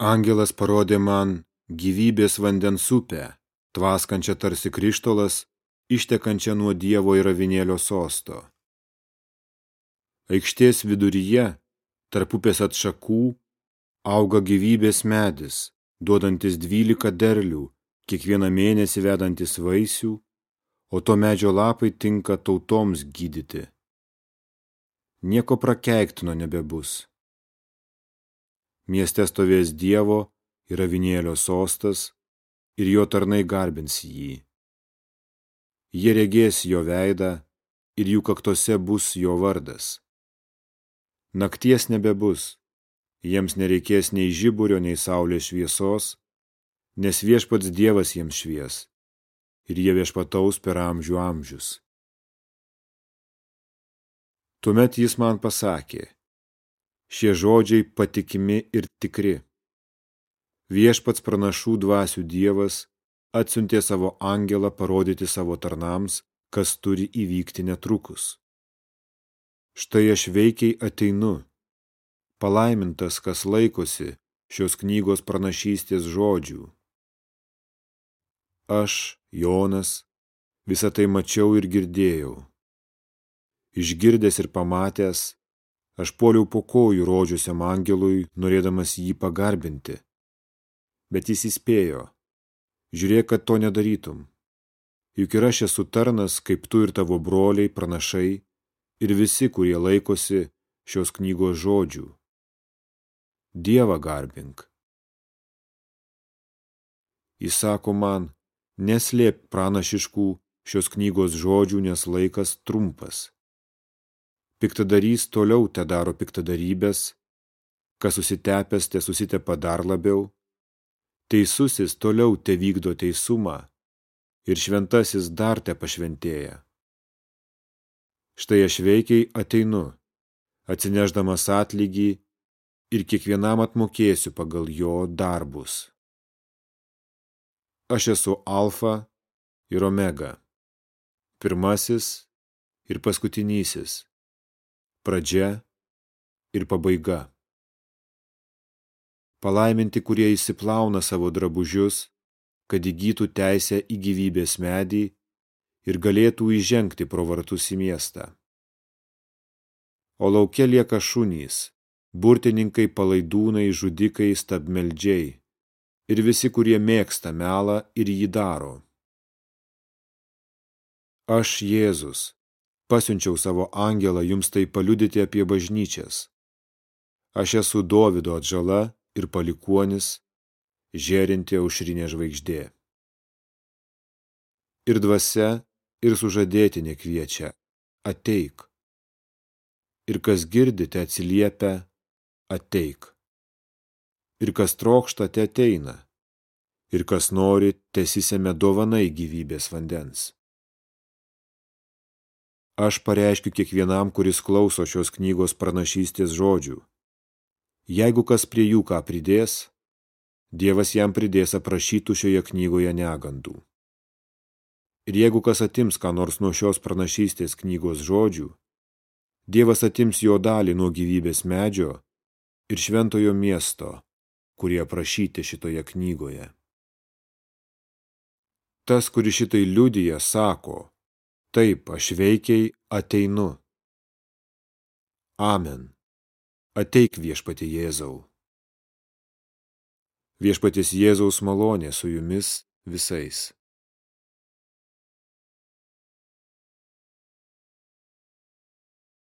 Angelas parodė man gyvybės vandens upę, tvaskančią tarsi krištolas, ištekančią nuo Dievo ir avinėlio sosto. Aikštės viduryje, tarp upės atšakų, auga gyvybės medis, duodantis dvylika derlių, kiekvieną mėnesį vedantis vaisių, o to medžio lapai tinka tautoms gydyti. Nieko prakeiktino nebebus. Mieste stovės Dievo ir avinėlio sostas ir jo tarnai garbins jį. Jie regės jo veidą ir jų kaktose bus jo vardas. Nakties nebebus, jiems nereikės nei žiburio, nei saulės šviesos, nes viešpats Dievas jiems švies ir jie viešpataus per amžių amžius. Tuomet jis man pasakė, šie žodžiai patikimi ir tikri. Viešpats pranašų dvasių Dievas atsiuntė savo angelą parodyti savo tarnams, kas turi įvykti netrukus. Štai aš veikiai ateinu. Palaimintas, kas laikosi šios knygos pranašystės žodžių. Aš, Jonas, visą tai mačiau ir girdėjau. Išgirdęs ir pamatęs, aš poliau po kojų rodžiusiam angelui, norėdamas jį pagarbinti. Bet jis įspėjo, žiūrėk, kad to nedarytum. Juk ir aš esu tarnas, kaip tu ir tavo broliai, pranašai, ir visi, kurie laikosi šios knygos žodžių. Dievą garbink. Jis sako man, neslėp pranašiškų šios knygos žodžių, nes laikas trumpas. Piktadarys toliau te daro piktadarybės, kas susitepęs te susitepa dar labiau, teisusis toliau te vykdo teisumą. Ir šventasis dar te pašventėja. Štai aš veikiai ateinu, atsineždamas atlygį ir kiekvienam atmokėsiu pagal jo darbus. Aš esu alfa ir omega, pirmasis ir paskutinysis, pradžia ir pabaiga. Palaiminti, kurie įsiplauna savo drabužius, kad įgytų teisę į gyvybės medį ir galėtų įžengti pro vartus į miestą. O laukia lieka šunys, burtininkai, palaidūnai, žudikai, stabmeldžiai ir visi, kurie mėgsta melą ir jį daro. Aš, Jėzus, pasiunčiau savo angelą jums tai paliudyti apie bažnyčias. Aš esu Dovido atžala ir palikuonis, žėrinti aušrinė žvaigždė. Ir dvasia ir sužadėtinė kviečia – ateik. Ir kas girdite atsiliepia – ateik. Ir kas trokšta, te ateina. Ir kas nori, tesisėme dovanai gyvybės vandens. Aš pareiškiu kiekvienam, kuris klauso šios knygos pranašystės žodžių. Jeigu kas prie jų ką pridės, Dievas jam pridės aprašytų šioje knygoje negandų. Ir jeigu kas atims ką nors nuo šios pranašystės knygos žodžių, Dievas atims jo dalį nuo gyvybės medžio ir šventojo miesto, kurie aprašyti šitoje knygoje. Tas, kuris šitai liudija, sako, taip, aš veikiai ateinu. Amen. Ateik viešpati Jėzau. Viešpatis Jėzaus malonė su jumis visais.